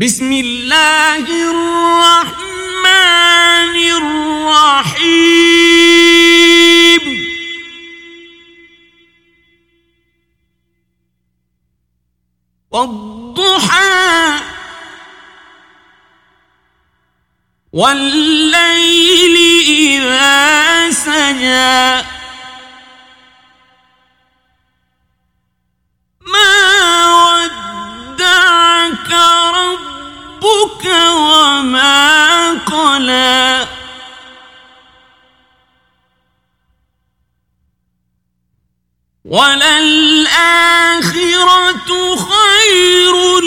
بسم اللہ الرحمن الرحیم والضحى والليل إذا سجى وما قلى. وللآخرة خير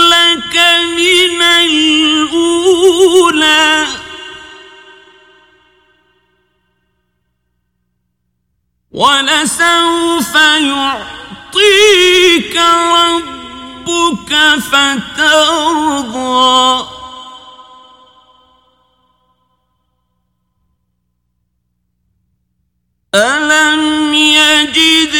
لك من الأولى. ولسوف يعطيك ربك ربك فترضى. ألم يجد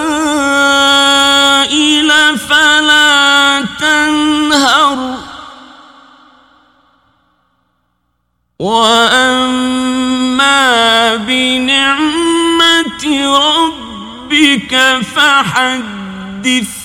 وأما بنعمة ربك فحدث